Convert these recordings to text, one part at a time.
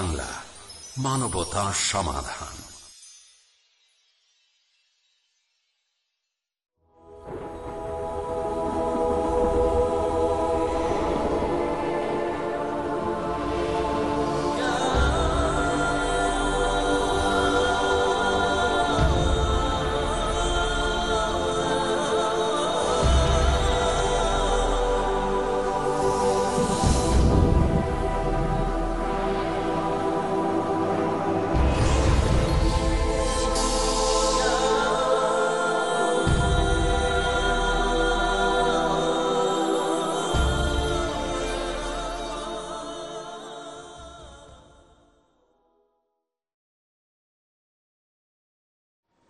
বাংলা মানবতা সমাধান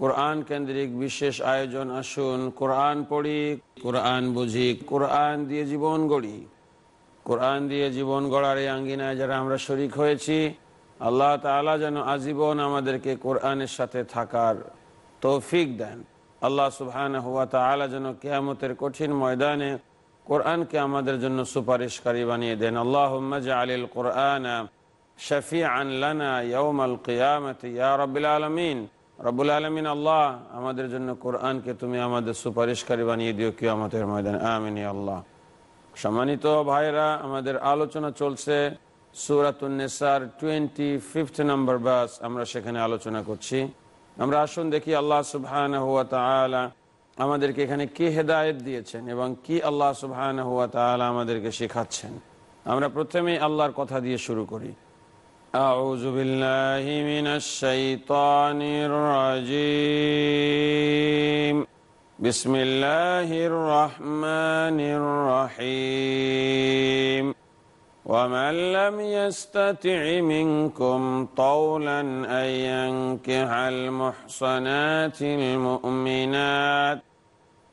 কোরআন কেন্দ্রিক বিশেষ আয়োজন আসুন। কোরআন পড়ি, কোরআন বুঝি, কোরআন দিয়ে জীবন গড়ি। কোরআন দিয়ে জীবন গড়ার এই আঙ্গিনায় যারা আমরা শরিক হয়েছি, আল্লাহ তালা যেন আজীবন আমাদেরকে কোরআনের সাথে থাকার তৌফিক দেন। আল্লাহ সুবহান হুয়া তালা যেন কেয়ামতের কঠিন ময়দানে কোরআনকে আমাদের জন্য সুপারিশকারী বানিয়ে দেন। আল্লাহ আলিল কোরআন শফি আনলানা ইয়ৌমাল কিয়ামত ইয়া রবিল আলমিন। রবুল আলমিন, আল্লাহ, আমাদের জন্য কোরআনকে তুমি আমাদের সুপারিশকারী বানিয়ে দিও কি আমাদের ময়দান। আমিন আল্লাহ। সম্মানিত ভাইরা আমাদের আলোচনা চলছে সুরাতুন্নেসার টোয়েন্টি ফিফথ নম্বর বাস, আমরা সেখানে আলোচনা করছি। আমরা আসুন দেখি আল্লাহ সুবহান হুয়া তালা আমাদেরকে এখানে কি হেদায়ত দিয়েছেন এবং কি আল্লাহ সুবহান হুয়া তালা আমাদেরকে শেখাচ্ছেন। আমরা প্রথমেই আল্লাহর কথা দিয়ে শুরু করি। أعوذ بالله من الشيطان الرجيم. بسم الله الرحمن الرحيم. ومن لم يستطع منكم طولا أن ينكح المحصنات المؤمنات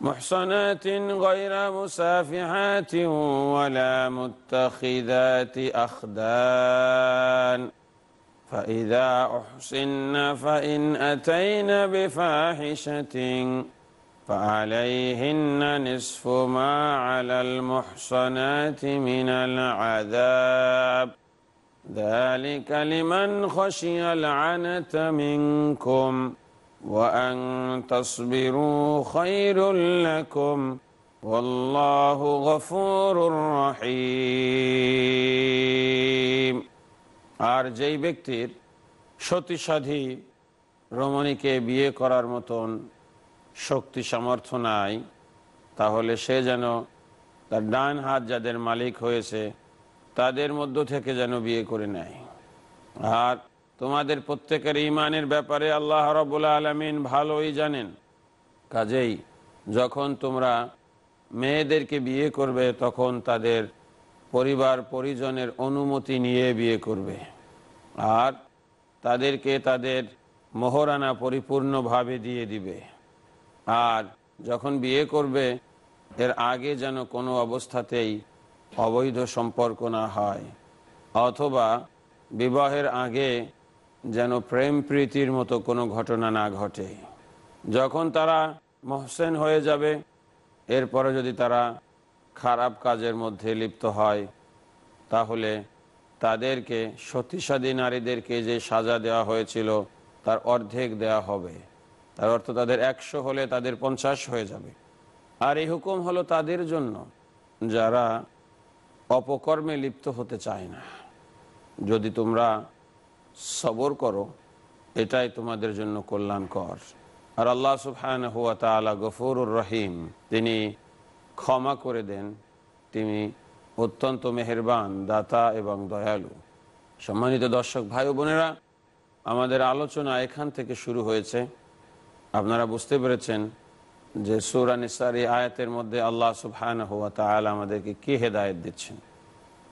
محصنات غير مسافحات ولا متخذات أخدان. فإذا أحسن فإن أتين بفاحشة فعليهن نصف ما على المحصنات من العذاب. ذلك لمن خشي العنة منكم. وأن تصبروا خير لكم والله غفور رحيم আর যেই ব্যক্তির সতীসাধী রমণীকে বিয়ে করার মতন শক্তি সামর্থ্য নাই তাহলে সে যেন তার ডান হাত যাদের মালিক হয়েছে তাদের মধ্য থেকে যেন বিয়ে করে নেয় আর তোমাদের প্রত্যেকের ইমানের ব্যাপারে আল্লাহ রবুল্লা আলমিন ভালোই জানেন। কাজেই যখন তোমরা মেয়েদেরকে বিয়ে করবে, তখন তাদের পরিবার পরিজনের অনুমতি নিয়ে বিয়ে করবে। আর তাদেরকে তাদের মোহরানা পরিপূর্ণভাবে দিয়ে দিবে। আর যখন বিয়ে করবে, এর আগে যেন কোনো অবস্থাতেই অবৈধ সম্পর্ক না হয়। অথবা বিবাহের আগে যেন প্রেম প্রীতির মতো কোনো ঘটনা না ঘটে। যখন তারা মহসেন হয়ে যাবে, এরপরে যদি তারা খারাপ কাজের মধ্যে লিপ্ত হয়, তাহলে তাদেরকে সতীসাদী নারীদেরকে যে সাজা দেওয়া হয়েছিল, তার অর্ধেক দেয়া হবে। তার অর্থ তাদের একশো হলে তাদের পঞ্চাশ হয়ে যাবে। আর এই হুকুম হলো তাদের জন্য, যারা অপকর্মে লিপ্ত হতে চায় না। যদি তোমরা সবর করো, এটাই তোমাদের জন্য কল্যাণকর। আর আল্লাহ সুফহান হুয়া তালা গফুরুর রহিম, তিনি ক্ষমা করে দেন, তিনি অত্যন্ত মেহেরবান, দাতা এবং দয়ালু। সম্মানিত দর্শক ভাই বোনেরা, আমাদের আলোচনা এখান থেকে শুরু হয়েছে। আপনারা বুঝতে পেরেছেন যে সুরা নিসার আয়াতের মধ্যে আল্লাহ সুবহান হুয়া তালা আমাদেরকে কি হেদায়ত দিচ্ছেন?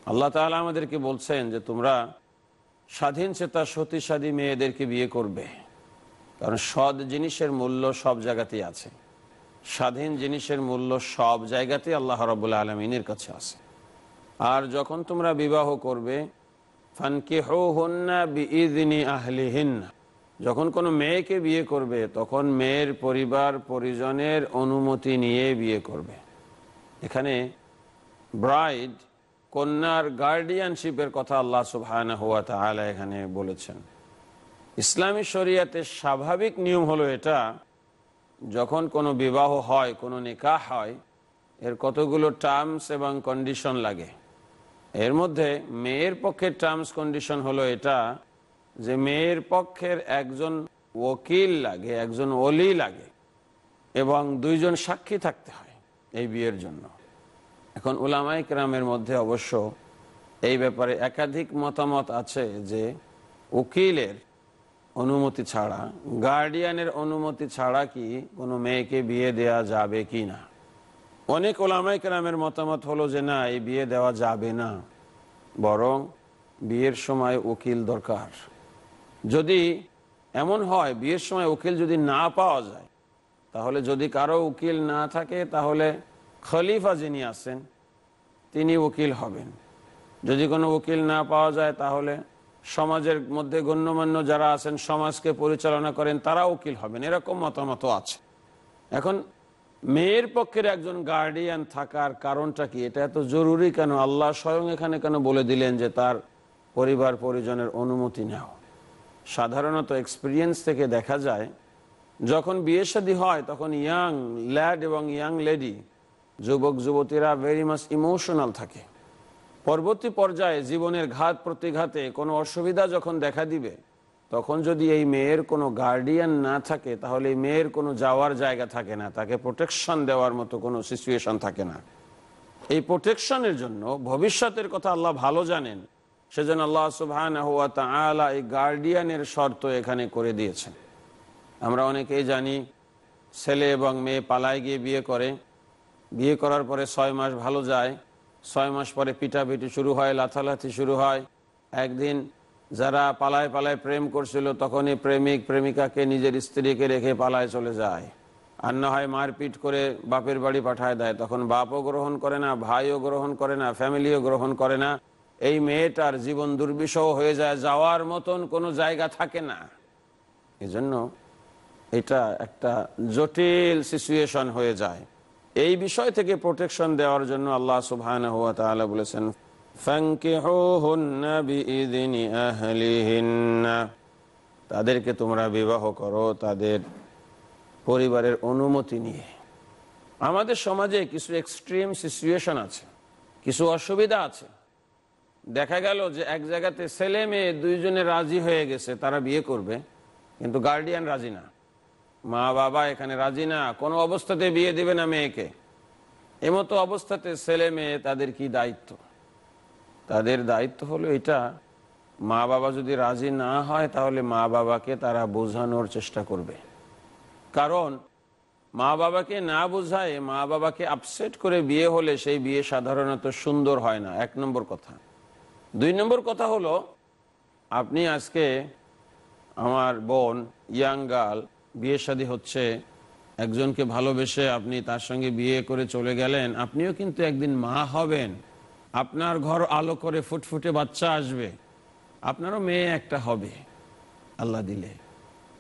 আল্লাহ তাআলা আমাদেরকে বলছেন যে তোমরা স্বাধীন চেতা সতীসাদী মেয়েদেরকে বিয়ে করবে। কারণ সৎ জিনিসের মূল্য সব জায়গাতেই আছে। স্বাধীন জিনিসের মূল্য সব জায়গাতেই আল্লাহ রবুল্লা আলমিনের কাছে আছে। আর যখন তোমরা বিবাহ করবে ফানকে হো হন্না বিদিনী আহলি হিন্না যখন কোনো মেয়েকে বিয়ে করবে, তখন মেয়ের পরিবার পরিজনের অনুমতি নিয়ে বিয়ে করবে। এখানে ব্রাইড কন্যার গার্ডিয়ানশিপের কথা আল্লাহ সুবহান হুয়া এখানে বলেছেন। ইসলামী শরিয়াতের স্বাভাবিক নিয়ম হলো এটা, যখন কোনো বিবাহ হয়, কোনো নিকাহ হয়, এর কতগুলো টার্মস এবং কন্ডিশন লাগে। এর মধ্যে মেয়ের পক্ষের টার্মস কন্ডিশন হলো এটা যে মেয়ের পক্ষের একজন ওকিল লাগে, একজন ওলি লাগে এবং দুইজন সাক্ষী থাকতে হয় এই বিয়ের জন্য। এখন উলামাই কেরামের মধ্যে অবশ্য এই ব্যাপারে একাধিক মতামত আছে যে উকিলের অনুমতি ছাড়া, গার্ডিয়ানের অনুমতি ছাড়া কি কোনো মেয়েকে বিয়ে দেয়া যাবে কি না? অনেক ওলামাই কেরামের মতামত হলো যে না, এই বিয়ে দেওয়া যাবে না। বরং বিয়ের সময় উকিল দরকার। যদি এমন হয়, বিয়ের সময় উকিল যদি না পাওয়া যায়, তাহলে যদি কারও উকিল না থাকে, তাহলে খলিফা যিনি আছেন, তিনি উকিল হবেন। যদি কোনো উকিল না পাওয়া যায়, তাহলে সমাজের মধ্যে গণ্যমান্য যারা আছেন, সমাজকে পরিচালনা করেন, তারা উকিল হবেন। এরকম মতামত আছে। এখন, মেয়ের পক্ষের একজন গার্ডিয়ান থাকার কারণটা কি? এটা এত জরুরি কেন? আল্লাহ স্বয়ং এখানে কেন বলে দিলেন যে তার পরিবার পরিজনের অনুমতি নেও? সাধারণত এক্সপিরিয়েন্স থেকে দেখা যায়, যখন বিয়ে শাদী হয়, তখন ইয়াং ল্যাড এবং ইয়াং লেডি যুবক, যুবতীরা ভেরি মাস ইমোশনাল থাকে। পরবর্তী পর্যায়ে জীবনের ঘাত প্রতিঘাতে কোনো অসুবিধা যখন দেখা দিবে, তখন যদি এই মেয়ের কোনো গার্ডিয়ান না থাকে, তাহলে এই মেয়ের কোনো যাওয়ার জায়গা থাকে না, তাকে প্রোটেকশন দেওয়ার মতো কোনো সিচুয়েশন থাকে না। এই প্রোটেকশনের জন্য ভবিষ্যতের কথা আল্লাহ ভালো জানেন, সেজন্য আল্লাহ সুবহান এই গার্ডিয়ানের শর্ত এখানে করে দিয়েছেন। আমরা অনেকেই জানি, ছেলে এবং মেয়ে পালায় গিয়ে বিয়ে করে বিয়ে করার পরে ছয় মাস ভালো যায়, ছয় মাস পরে পিটাপিটি শুরু হয়, লাথালাথি শুরু হয়। একদিন যারা পালায় পালায় প্রেম করছিল, তখনই প্রেমিক, প্রেমিকাকে নিজের স্ত্রীকে রেখে পালায় চলে যায়। আর না হয় মারপিট করে বাপের বাড়ি পাঠায় দেয়, তখন বাপও গ্রহণ করে না, ভাইও গ্রহণ করে না, ফ্যামিলিও গ্রহণ করে না। এই মেয়েটার জীবন দুর্বিষহ হয়ে যায়, যাওয়ার মতন কোনো জায়গা থাকে না। এজন্য এটা একটা জটিল সিচুয়েশন হয়ে যায়। এই বিষয় থেকে প্রোটেকশন দেওয়ার জন্য আল্লাহ সুবহান হুয়া তাআলা বলেছেন তাদেরকে তোমরা বিবাহ করো তাদের পরিবারের অনুমতি নিয়ে। আমাদের সমাজে কিছু এক্সট্রিম সিচুয়েশন আছে, কিছু অসুবিধা আছে। দেখা গেল যে এক জায়গাতে ছেলে মেয়ে দুইজনে রাজি হয়ে গেছে, তারা বিয়ে করবে, কিন্তু গার্ডিয়ান রাজি না। মা বাবা এখানে রাজি না, কোনো অবস্থাতে বিয়ে দেবে না মেয়েকে। এমতো অবস্থাতে ছেলে মেয়ে তাদের কি দায়িত্ব? তাদের দায়িত্ব হলো এটা, মা বাবা যদি রাজি না হয় তাহলে মা বাবাকে তারা বোঝানোর চেষ্টা করবে। কারণ মা বাবাকে না বোঝায়, মা বাবাকে আপসেট করে বিয়ে হলে সেই বিয়ে সাধারণত সুন্দর হয় না। এক নম্বর কথা। দুই নম্বর কথা হলো, আপনি আজকে আমার বোন, ইয়াং গার্ল বিয়ে শাদী হচ্ছে, একজনকে ভালোবেসে আপনি তার সঙ্গে বিয়ে করে চলে গেলেন, আপনিও কিন্তু একদিন মা হবেন। আপনার ঘর আলো করে ফুটফুটে বাচ্চা আসবে। আপনারও মেয়ে একটা হবে, আল্লাহ দিলে।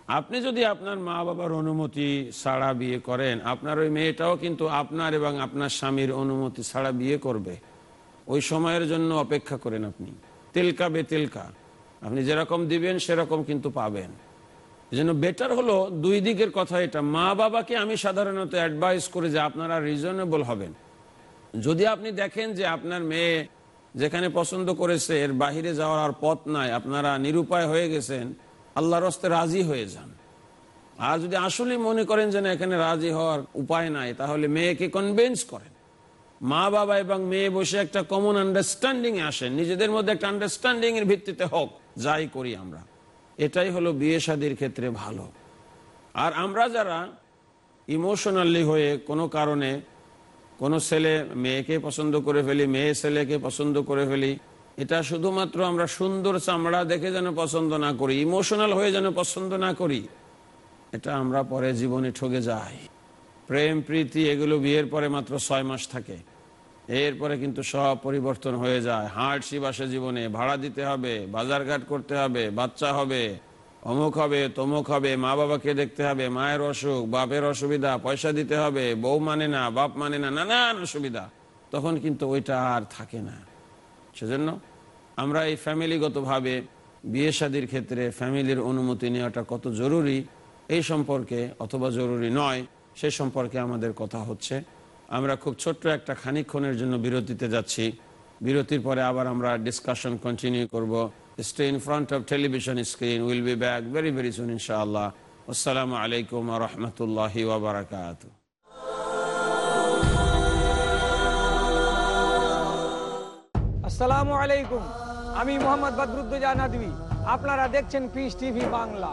আপনি যদি আপনার মা বাবার অনুমতি ছাড়া বিয়ে করেন, আপনার ওই মেয়েটাও কিন্তু আপনার এবং আপনার স্বামীর অনুমতি ছাড়া বিয়ে করবে। ওই সময়ের জন্য অপেক্ষা করেন আপনি। তেলকা বে তেলকা। আপনি যেরকম দিবেন, সেরকম কিন্তু পাবেন। জন্য বেটার হলো দুই দিকের কথা এটা। মা বাবাকে আমি সাধারণত অ্যাডভাইস করে যে আপনারা রিজনেবল হবেন। যদি আপনি দেখেন যে আপনার মেয়ে যেখানে পছন্দ করেছে, এর বাহিরে যাওয়ার আর পথ নাই, আপনারা নিরুপায় হয়ে গেছেন, আল্লাহর হস্তে রাজি হয়ে যান। আর যদি আসলে মনে করেন যে না, এখানে রাজি হওয়ার উপায় নাই, তাহলে মেয়েকে কনভিন্স করেন। মা বাবা এবং মেয়ে বসে একটা কমন আন্ডারস্ট্যান্ডিং আসেন, নিজেদের মধ্যে একটা আন্ডারস্ট্যান্ডিং এর ভিত্তিতে হোক, যাই করি আমরা। এটাই হলো বিয়ে শাদির ক্ষেত্রে ভালো। আর আমরা যারা ইমোশনালি হয়ে কোনো কারণে কোনো ছেলে মেয়েকে পছন্দ করে ফেলি, মেয়ে ছেলেকে পছন্দ করে ফেলি, এটা শুধুমাত্র আমরা সুন্দর চামড়া দেখে যেন পছন্দ না করি, ইমোশনাল হয়ে যেন পছন্দ না করি, এটা আমরা পরে জীবনে ঠকে যাই। প্রেম, প্রীতি, এগুলো বিয়ের পরে মাত্র ছয় মাস থাকে। এরপরে কিন্তু সব পরিবর্তন হয়ে যায়। হার্টশিপ আসে জীবনে, ভাড়া দিতে হবে, বাজারঘাট করতে হবে, বাচ্চা হবে, অমুক হবে, তমুক হবে মা বাবাকে দেখতে হবে, মায়ের অসুখ, বাপের অসুবিধা, পয়সা দিতে হবে, বউ মানে না, বাপ মানে না, নানান অসুবিধা। তখন কিন্তু ওইটা আর থাকে না। সেজন্য আমরা এই ফ্যামিলিগতভাবে বিয়ে শাদির ক্ষেত্রে ফ্যামিলির অনুমতি নেওয়াটা কত জরুরি, এই সম্পর্কে অথবা জরুরি নয়, সে সম্পর্কে আমাদের কথা হচ্ছে। আমরা খুব ছোট্ট একটা খানিক্ষণের জন্য বিরতিতে যাচ্ছি। বিরতির পরে আবার আমরা ডিসকাশন কন্টিনিউ করব। Stay in front of television screen will be back very very soon ইনশাআল্লাহ আসসালামু আলাইকুম রহমতুল্লাহি ওবরাকাত আসসালামু আলাইকুম আমি মোহাম্মদ বদরুদ্দোজা নদী আপনারা দেখছেন পিস টিভি বাংলা।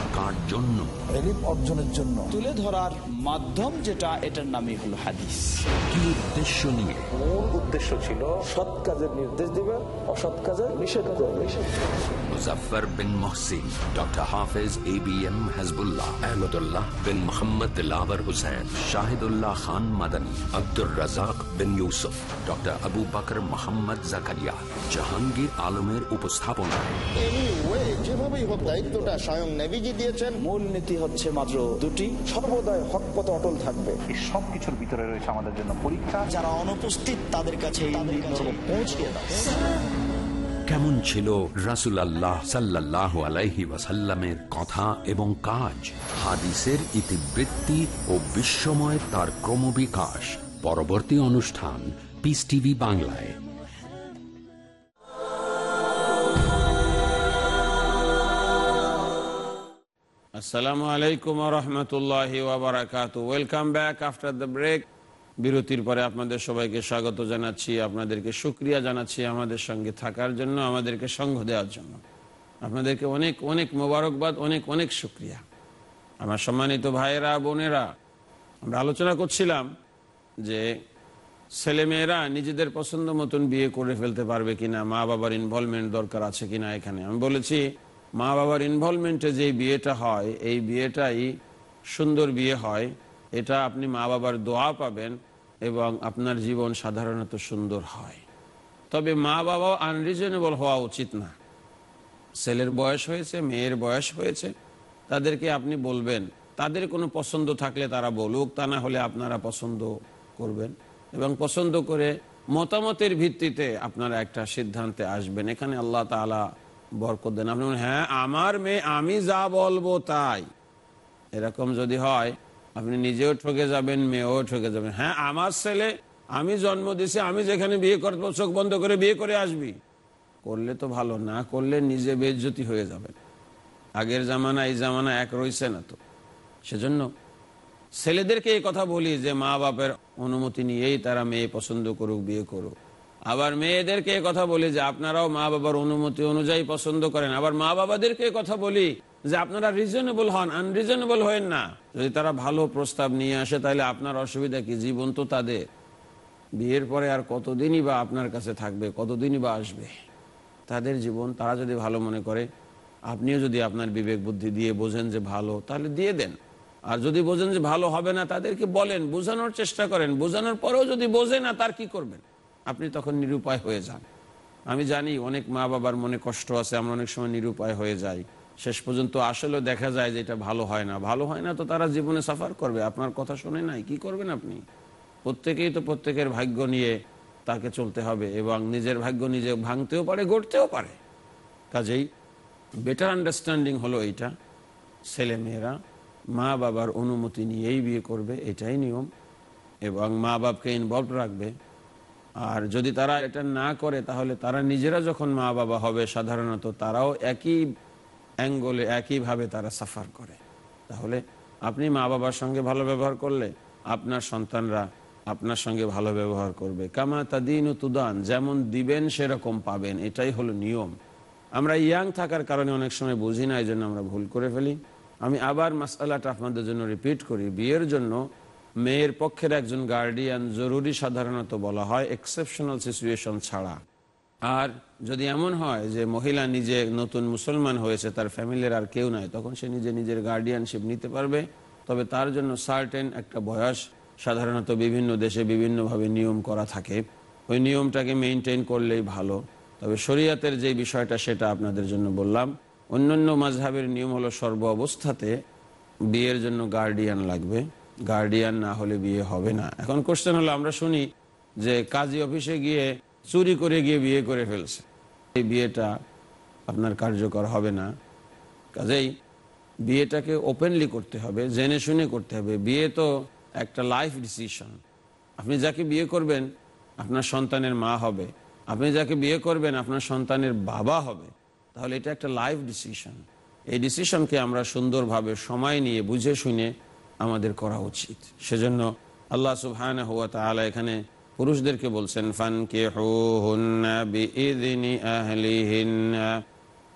কার জন্য। এলিম অর্জনের জন্য। তুলে ধরার মাধ্যম যেটা এটার নামই হলো হাদিস। কি উদ্দেশ্য নিয়ে? মূল উদ্দেশ্য ছিল সৎ কাজের নির্দেশ দিবে অসৎ কাজের নিষেধ করবে। Muzaffar bin Mohsin doctor Hafez A B M Hazbullah Ahmadullah bin Mohammad Husain Shahidullah Khan Madani Abdur Razzak bin Yusuf doctor Abu Bakar Mohammad Zakaria Jahangir আলমের উপস্থাপনায় যেভাবেই হোক দায়িত্বটা স্বয়ং নেভিজি দিয়েছেন। মূল নীতি হচ্ছে মাত্র দুটি সর্বদাই হক পথ অটল থাকবে। এই সব কিছুর ভিতরে রয়েছে আমাদের জন্য পরীক্ষা। যারা অনুপস্থিত তাদের কাছে পৌঁছিয়ে দাও। কেমন ছিল রাসুল আল্লাহ সাল্লাহ আলাইহি ওয়াসাল্লামের কথা এবং কাজ? হাদিসের ইতিবৃত্তি ও বিশ্বময় তার ক্রমবিকাশ। পরবর্তী অনুষ্ঠান পিস টিভি বাংলায়। আসসালামু আলাইকুম রহমতুল্লাহ welcome back after the break বিরতির পরে আপনাদের সবাইকে স্বাগত জানাচ্ছি, আপনাদেরকে সুক্রিয়া জানাচ্ছি আমাদের সঙ্গে থাকার জন্য, আমাদেরকে সঙ্গ দেওয়ার জন্য। আপনাদেরকে অনেক অনেক মোবারকবাদ, অনেক অনেক সুক্রিয়া আমার সম্মানিত ভাইয়েরা, বোনেরা, আমরা আলোচনা করছিলাম যে ছেলেমেয়েরা নিজেদের পছন্দ মতন বিয়ে করে ফেলতে পারবে কিনা মা বাবার ইনভলভমেন্ট দরকার আছে কিনা এখানে। আমি বলেছি মা বাবার ইনভলভমেন্টে যে বিয়েটা হয়, এই বিয়েটাই সুন্দর বিয়ে হয়। এটা আপনি মা বাবার দোয়া পাবেন এবং আপনার জীবন সাধারণত সুন্দর হয়। তবে মা বাবাও আনরিজনেবল হওয়া উচিত না। ছেলের বয়স হয়েছে, মেয়ের বয়স হয়েছে, তাদেরকে আপনি বলবেন। তাদের কোনো পছন্দ থাকলে তারা বলুক, তা না হলে আপনারা পছন্দ করবেন এবং পছন্দ করে মতামতের ভিত্তিতে আপনারা একটা সিদ্ধান্তে আসবেন। এখানে আল্লাহ তালা বরকত দেন। আপনি হ্যাঁ আমার মেয়ে, আমি যা বলব তাই। এরকম যদি হয়, আপনি নিজেও ঠকে যাবেন, মেয়েও ঠকে যাবেন। হ্যাঁ আমার ছেলে, আমি জন্ম দিছি আমি যেখানে বিয়ে করব চোখ বন্ধ করে বিয়ে করে আসবি। করলে তো ভালো, না করলে নিজে বেজ্জতি হয়ে যাবেন। আগের জামানা, এই জামানা এক রয়েছে না তো। সেজন্য ছেলেদেরকে এই কথা বলি যে মা বাপের অনুমতি নিয়েই তারা মেয়ে পছন্দ করুক, বিয়ে করুক। আবার মেয়েদেরকে কথা বলি যে আপনারাও মা বাবার অনুমতি অনুযায়ী পছন্দ করেন। আবার মা বাবাদেরকে কথা বলি যে আপনারা রিজনেবল হন আনরিজনেবল হয়েন না। যদি তারা ভালো প্রস্তাব নিয়ে আসে, তাহলে আপনার অসুবিধা কি? জীবন তো তাদের। বিয়ের পরে আর কতদিনই বা আপনার কাছে থাকবে, কতদিনই বা আসবে? তাদের জীবন তারা যদি ভালো মনে করে, আপনিও যদি আপনার বিবেক বুদ্ধি দিয়ে বোঝেন যে ভালো, তাহলে দিয়ে দেন। আর যদি বোঝেন যে ভালো হবে না, তাদেরকে বলেন, বোঝানোর চেষ্টা করেন। বোঝানোর পরেও যদি বোঝে না, তার কি করবেন? আপনি তখন নিরুপায় হয়ে যান। আমি জানি অনেক মা বাবার মনে কষ্ট আছে, আমরা অনেক সময় নিরুপায় হয়ে যাই। শেষ পর্যন্ত আসলেও দেখা যায় যে এটা ভালো হয় না। ভালো হয় না তো তারা জীবনে সাফার করবে। আপনার কথা শুনে নাই, কি করবেন আপনি? প্রত্যেকেই তো প্রত্যেকের ভাগ্য নিয়ে তাকে চলতে হবে এবং নিজের ভাগ্য নিজে ভাঙতেও পারে, গড়তেও পারে। কাজেই বেটার আন্ডারস্ট্যান্ডিং হলো এইটা ছেলে মেয়েরা মা বাবার অনুমতি নিয়েই বিয়ে করবে, এটাই নিয়ম। এবং মা বাপকে ইনভলভ রাখবে। আর যদি তারা এটা না করে, তাহলে তারা নিজেরা যখন মা বাবা হবে, সাধারণত তারাও একই অ্যাঙ্গলে একইভাবে তারা সাফার করে। তাহলে আপনি মা বাবার সঙ্গে ভালো ব্যবহার করলে আপনার সন্তানরা আপনার সঙ্গে ভালো ব্যবহার করবে। কামা তাদিন ও তুদান, যেমন দিবেন সেরকম পাবেন। এটাই হলো নিয়ম। আমরা ইয়াং থাকার কারণে অনেক সময় বুঝি না এই জন্য আমরা ভুল করে ফেলি। আমি আবার মাসালাটা আপনাদের জন্য রিপিট করি। বিয়ের জন্য মেয়ের পক্ষের একজন গার্ডিয়ান জরুরি সাধারণত বলা হয় এক্সেপশনাল সিচুয়েশন ছাড়া। আর যদি এমন হয় যে মহিলা নিজে নতুন মুসলমান হয়েছে, তার ফ্যামিলির আর কেউ নাই, তখন সে নিজে নিজের গার্ডিয়ানশিপ নিতে পারবে। তবে তার জন্য সার্টেন একটা বয়স, সাধারণত বিভিন্ন দেশে বিভিন্নভাবে নিয়ম করা থাকে। ওই নিয়মটাকে মেনটেন করলেই ভালো। তবে শরীয়তের যে বিষয়টা, সেটা আপনাদের জন্য বললাম। অন্যান্য মাঝহাবের নিয়ম হলো সর্ব অবস্থাতে বিয়ের জন্য গার্ডিয়ান লাগবে। গার্ডিয়ান না হলে বিয়ে হবে না। এখন কোশ্চেন হলো, আমরা শুনি যে কাজী অফিসে গিয়ে চুরি করে গিয়ে বিয়ে করে ফেলছে। এই বিয়েটা আপনার কার্যকর হবে না। কাজেই বিয়েটাকে ওপেনলি করতে হবে, জেনে শুনে করতে হবে। বিয়ে তো একটা লাইফ ডিসিশন আপনি যাকে বিয়ে করবেন, আপনার সন্তানের মা হবে। আপনি যাকে বিয়ে করবেন, আপনার সন্তানের বাবা হবে। তাহলে এটা একটা লাইফ ডিসিশন এই ডিসিশনকে আমরা সুন্দরভাবে সময় নিয়ে বুঝে শুনে আমাদের করা উচিত। সেজন্য আল্লাহ সুবহান হুয়া তাআলা এখানে পুরুষদেরকে বলছেন ফান কে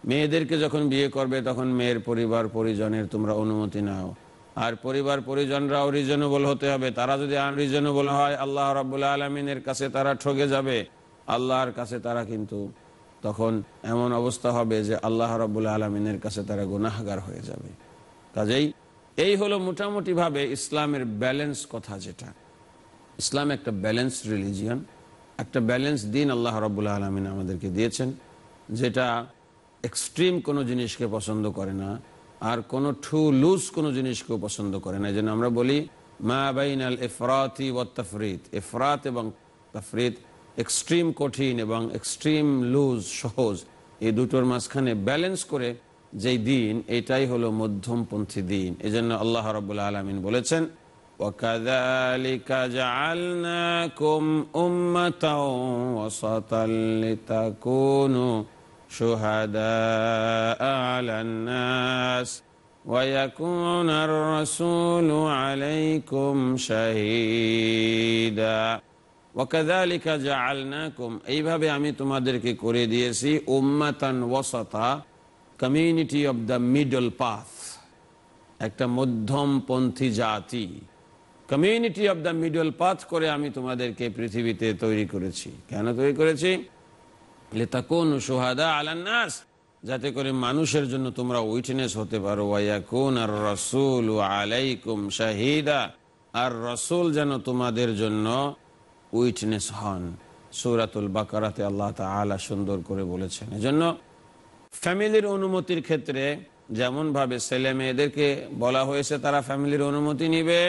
মেয়েদেরকে যখন বিয়ে করবে, তখন মেয়ের পরিবার পরিজনের তোমরা অনুমতি নাও। আর পরিবার পরিজনরাও রিজনেবল হতে হবে। তারা যদি আনরিজনেবল হয়, আল্লাহ রাবুল্লাহ আলমিনের কাছে তারা ঠকে যাবে। আল্লাহর কাছে তারা কিন্তু তখন এমন অবস্থা হবে যে আল্লাহ রাবুল্লাহ আলমিনের কাছে তারা গুনাহগার হয়ে যাবে। কাজেই এই হলো মোটামুটিভাবে ইসলামের ব্যালেন্স কথা যেটা। ইসলাম একটা ব্যালেন্স রিলিজিয়ান একটা ব্যালেন্স দিন আল্লাহ রবুল্লাহ আলমিন আমাদেরকে দিয়েছেন, যেটা এক্সট্রিম কোনো জিনিসকে পছন্দ করে না, আর কোনো ঠু লুজ কোনো জিনিসকেও পছন্দ করে না। জন্য আমরা বলি, মা বাইন আল এফরাতি এফরাত এবং তফরিত এক্সট্রিম কঠিন এবং এক্সট্রিম লুজ সহজ এই দুটোর মাঝখানে ব্যালেন্স করে যেই দিন এটাই হলো মধ্যমপন্থী দিন এই জন্য আল্লাহ রবুল্লা আলমিন বলেছেন وكذلك جعلناكم أمة وسطا لتكونوا شهداء على الناس ويكون الرسول عليكم شهيدا যা আলনাকুম এইভাবে আমি তোমাদেরকে করে দিয়েছি community of the middle path একটা মধ্যমপন্থী জাতি। Community of the middle path করে আমি তোমাদেরকে পৃথিবীতে তৈরি করেছি। কেন তৈরি করেছি? যাতে করে মানুষের জন্য তোমরা উইটনেস হতে পারো। আর রসুল আলাইকুম শাহিদা, আর রসুল যেন তোমাদের জন্য উইটনেস হন। সৌরাতুল বাকারাতে আল্লাহ তালা সুন্দর করে বলেছেন। এজন্য ফ্যামিলির অনুমতির ক্ষেত্রে যেমন ভাবে ছেলে মেয়েদেরকে বলা হয়েছে, তারা ফ্যামিলির অনুমতি নিবে।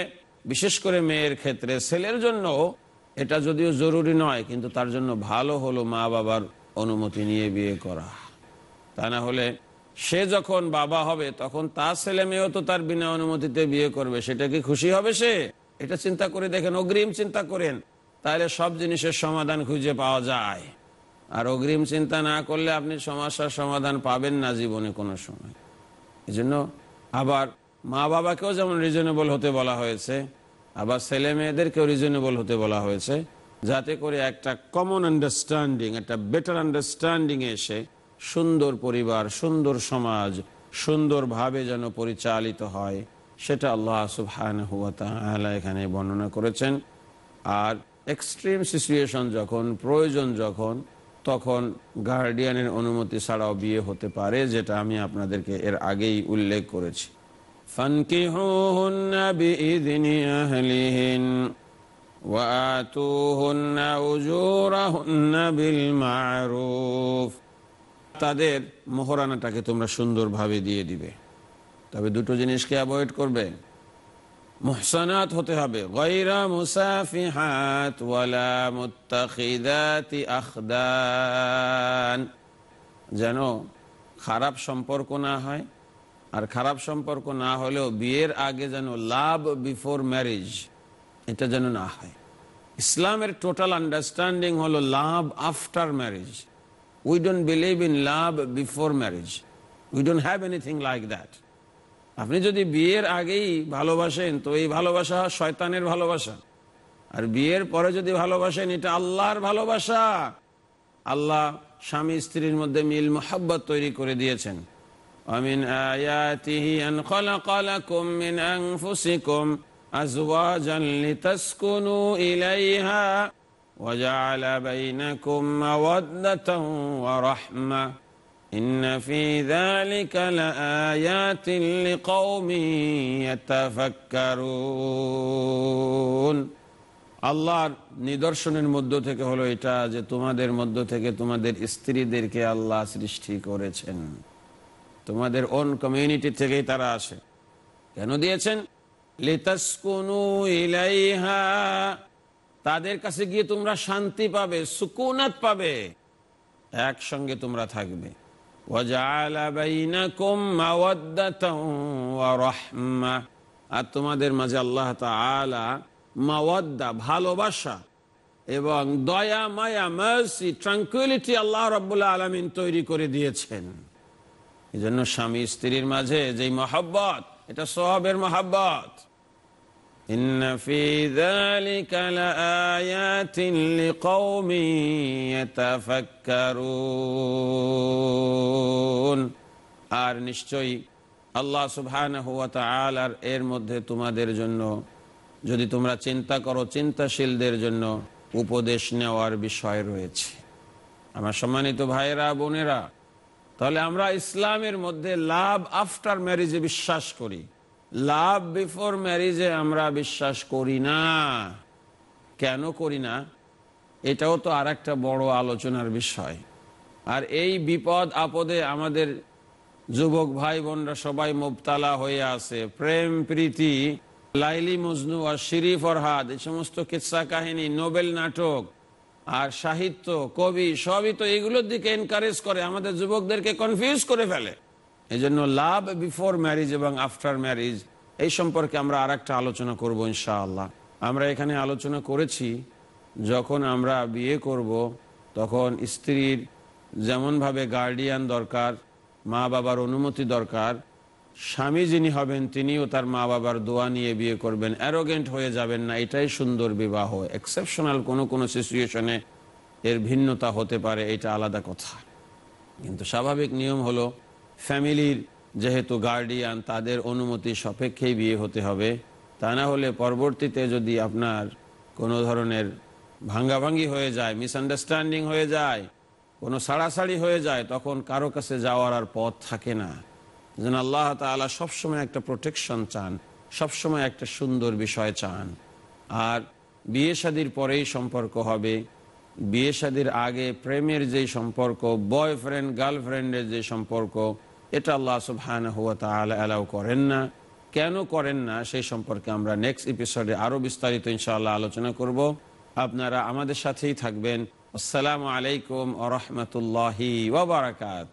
বিশেষ করে মেয়ের ক্ষেত্রে ছেলের জন্য এটা যদিও জরুরি নয়, কিন্তু তার জন্য ভালো হলো মা বাবার অনুমতি নিয়ে বিয়ে করা। তা না হলে সে যখন বাবা হবে, তখন তার ছেলে মেয়েও তো তার বিনা অনুমতিতে বিয়ে করবে। সেটা কি খুশি হবে সে? এটা চিন্তা করে দেখেন, অগ্রিম চিন্তা করেন। তাহলে সব জিনিসের সমাধান খুঁজে পাওয়া যায়। আর অগ্রিম চিন্তা না করলে আপনি সমস্যার সমাধান পাবেন না জীবনে কোনো সময়। এই জন্য আবার মা বাবাকেও যেমন রিজনেবল হতে বলা হয়েছে, আবার ছেলে মেয়েদেরকেও রিজনেবল হতে বলা হয়েছে, যাতে করে একটা কমন আন্ডারস্ট্যান্ডিং একটা বেটার আন্ডারস্ট্যান্ডিং এসে সুন্দর পরিবার, সুন্দর সমাজ সুন্দরভাবে যেন পরিচালিত হয়, সেটা আল্লাহ সুবহান এখানে বর্ণনা করেছেন। আর এক্সট্রিম সিচুয়েশন যখন, প্রয়োজন যখন, তখন গার্ডিয়ানের অনুমতি ছাড়াও বিয়ে হতে পারে, যেটা আমি আপনাদেরকে এর আগেই উল্লেখ করেছি। তাদের মহরানাটাকে তোমরা সুন্দরভাবে দিয়ে দিবে। তবে দুটো জিনিসকে অ্যাভয়েড করবে। মুহসানাত হতে হবে। গৈরা মুসাফিহাত ওয়ালা মুত্তাখিদাতি আখদান। যেন খারাপ সম্পর্ক না হয়, আর খারাপ সম্পর্ক না হলেও বিয়ের আগে যেন লাভ বিফোর ম্যারেজ, এটা যেন না হয়। ইসলামের টোটাল আন্ডারস্ট্যান্ডিং হলো love after marriage. We don't believe in love before marriage. We don't have anything like that. আপনি যদি বিয়ের আগেই ভালোবাসেন তো এই ভালোবাসা শয়তানের ভালোবাসা আর বিয়ের পরে যদি ভালোবাসেন এটা আল্লাহর ভালোবাসা আল্লাহ স্বামী স্ত্রীর মধ্যে মিল মোহাব্বত তৈরি করে দিয়েছেন ومن آياته أن خلق لكم من أنفسكم أزواجا لتسكنوا إليها وجعل بينكم مودة ورحمة إن في ذلك لآيات لقوم يتفكرون আল্লাহর নিদর্শনের মধ্য থেকে হলো এটা যে তোমাদের মধ্য থেকে তোমাদের স্ত্রীদেরকে আল্লাহ সৃষ্টি করেছেন তোমাদের ওন কমিউনিটি থেকেই তারা আসে কেন দিয়েছেন লিতাসকুনু ইলাইহা তাদের কাছে গিয়ে তোমরা শান্তি পাবে সুকুনাত পাবে একসঙ্গে তোমরা থাকবে আর তোমাদের মাঝে আল্লাহ মাওয়াদ্দা, ভালোবাসা এবং দয়া, মায়া মার্সি ট্রাঙ্কুইলিটি আল্লাহ রব্বুল্লাহ আলমিন তৈরি করে দিয়েছেন। এই জন্য স্বামী স্ত্রীর মাঝে যে মহাব্বত, এটা সবের মহাব্বত। إن في ذلك لآيات لقوم يتفكرون আর নিশ্চয়ই আল্লাহ সুবহানাহু ওয়া তাআলার এর মধ্যে তোমাদের জন্য যদি তোমরা চিন্তা করো চিন্তাশীলদের জন্য উপদেশ নেওয়ার বিষয় রয়েছে আমার সম্মানিত ভাইয়েরা বোনেরা তাহলে আমরা ইসলামের মধ্যে লাভ আফটার ম্যারেজে বিশ্বাস করি লাভ বিফোর ম্যারিজে আমরা বিশ্বাস করি না। কেন করি না? এটাও তো আর একটা বড় আলোচনার বিষয়। আর এই বিপদ আপদে আমাদের যুবক ভাই বোনরা সবাই মোবতালা হয়ে আছে। প্রেম, প্রীতি, লাইলি মজনু আর শিরি ফরহাদ, এই সমস্ত কিসা কাহিনী, নোবেল নাটক আর সাহিত্য, কবি, সবই তো এগুলোর দিকে এনকারেজ করে, আমাদের যুবকদেরকে কনফিউজ করে ফেলে। এই জন্য লাভ বিফোর ম্যারিজ এবং আফটার ম্যারিজ এই সম্পর্কে আমরা আর একটা আলোচনা করব ইনশাআল্লাহ। আমরা এখানে আলোচনা করেছি, যখন আমরা বিয়ে করব, তখন স্ত্রীর যেমনভাবে গার্ডিয়ান দরকার মা বাবার অনুমতি দরকার, স্বামী যিনি হবেন তিনিও তার মা বাবার দোয়া নিয়ে বিয়ে করবেন অ্যারোগেন্ট হয়ে যাবেন না, এটাই সুন্দর বিবাহ। এক্সেপশনাল কোনো কোনো সিচুয়েশনে এর ভিন্নতা হতে পারে, এটা আলাদা কথা। কিন্তু স্বাভাবিক নিয়ম হলো ফ্যামিলির যেহেতু গার্ডিয়ান তাদের অনুমতি সাপেক্ষেই বিয়ে হতে হবে। তা না হলে পরবর্তীতে যদি আপনার কোনো ধরনের ভাঙ্গাভাঙ্গি হয়ে যায় মিসআন্ডারস্ট্যান্ডিং হয়ে যায়, কোনো সাড়াসাড়ি হয়ে যায়, তখন কারও কাছে যাওয়ার আর পথ থাকে না। যেন আল্লাহ তালা সবসময় একটা প্রোটেকশন চান, সবসময় একটা সুন্দর বিষয় চান। আর বিয়ে শাদির পরেই সম্পর্ক হবে। বিয়ে শাদির আগে প্রেমের যে সম্পর্ক বয়ফ্রেন্ড গার্লফ্রেন্ডের যে সম্পর্ক, এটা আল্লাহ সুবহান হুয়া তাহলে অ্যালাউ করেন না। কেন করেন না? সেই সম্পর্কে আমরা নেক্সট এপিসোডে আরও বিস্তারিত ইনশাআল্লাহ আলোচনা করব। আপনারা আমাদের সাথেই থাকবেন। আসসালামু আলাইকুম আ রহমতুল্লাহি ওবরাকাত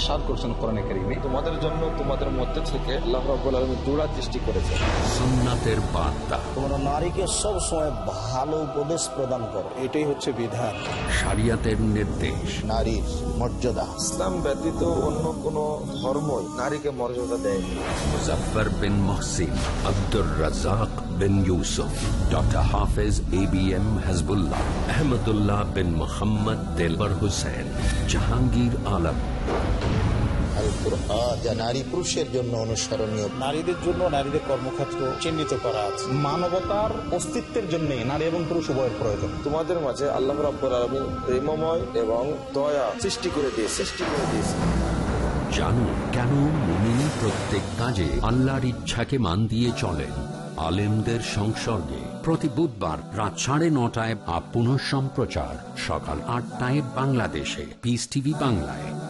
ইরশাদ করেছেন কোরআনে কারীমে। তোমাদের জন্য তোমাদের মধ্যে থেকে আল্লাহ রাব্বুল আলামিন জোড়া সৃষ্টি করেছেন। সুন্নাতের বার্তা। তোমরা নারীকে সব সময় ভালো উপদেশ প্রদান করো। এটাই হচ্ছে বিধান। শরিয়াতের নির্দেশ। নারীর মর্যাদা। ইসলাম ব্যতীত অন্য কোন ধর্মই নারীকে মর্যাদা দেয় Muzaffar bin Mohsin Abdur Razzak bin Yusuf doctor Hafez A B M Hazbullah Ahmadullah bin Mohammad Delwar Husain Jahangir Alam. যা নারী পুরুষের জন্য অনুসরণীয়। নারীদের জন্য নারীদের কর্মক্ষেত্র চিহ্নিত করা আছে। মানবতার অস্তিত্বের জন্য নারী এবং পুরুষ উভয়ের প্রয়োজন। তোমাদের মাঝে আল্লাহ রাব্বুল আলামিন প্রেমময় এবং দয়া সৃষ্টি করে দিয়ে সৃষ্টি করে দিয়েছে। জানুন কেন মুমিন প্রত্যেক কাজে আল্লাহর ইচ্ছাকে মান দিয়ে চলেন? আলেমদের সংসর্গে। প্রতি বুধবার রাত সাড়ে নটায় বা পুনঃ সম্প্রচার সকাল আটটায় বাংলাদেশে। পিস টিভি বাংলায়।